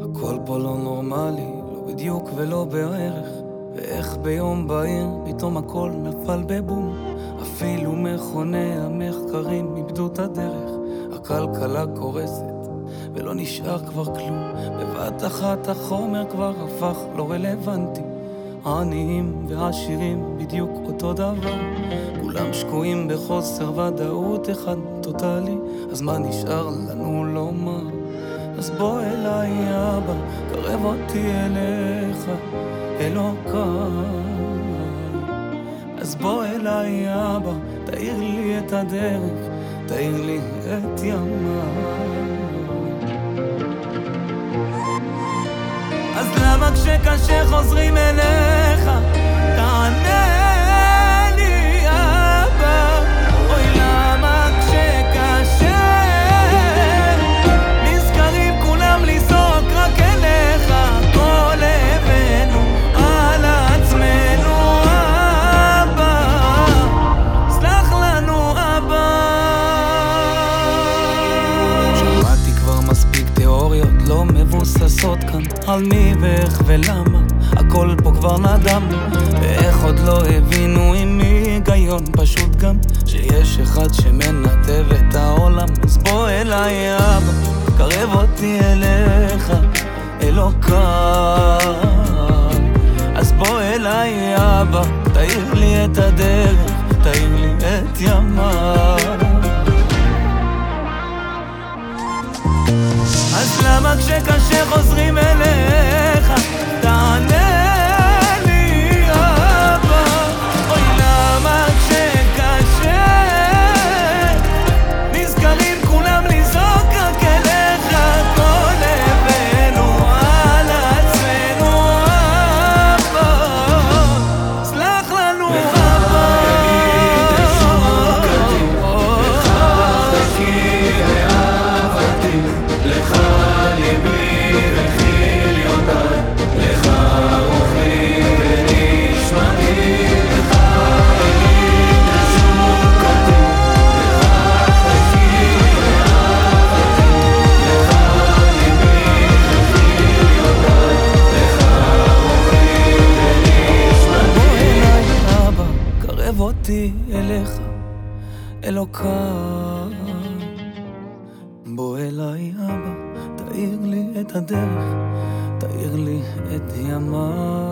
הכל פה לא נורמלי, לא בדיוק ולא בערך. ואיך ביום בהיר פתאום הכל נפל בבום. אפילו מכוני המחקרים איבדו את הדרך. הכלכלה קורסת ולא נשאר כבר כלום. בבת אחת החומר כבר הפך לא רלוונטי העניים והעשירים בדיוק אותו דבר כולם שקועים בחוסר ודאות אחד טוטאלי אז מה נשאר לנו לומר? אז בוא אליי אבא, קרב אותי אליך, אלוקיי. אז בוא אליי אבא, תאיר לי את הדרך, תאיר לי את ימיי. כשקשה חוזרים אליך, מבוססות כאן? על מי ואיך ולמה? הכל פה כבר נדם. ואיך עוד לא הבינו עם היגיון? פשוט גם שיש אחד שמנתב את העולם. אז בוא אליי אבא, קרב אותי אליך אלוקיי אז בוא אליי אבא, תאיר לי את הדרך, אז למה כשקשה חוזרים אליך, תענה לי אבא, אוי למה כשקשה? נזכרים כולם לזעוק רק אליך, כל הבאנו על עצמנו אבא, סלח לנו. אותי אליך, אלוקיי. בוא אליי אבא, תאיר לי את הדרך, תאיר לי את ימיי.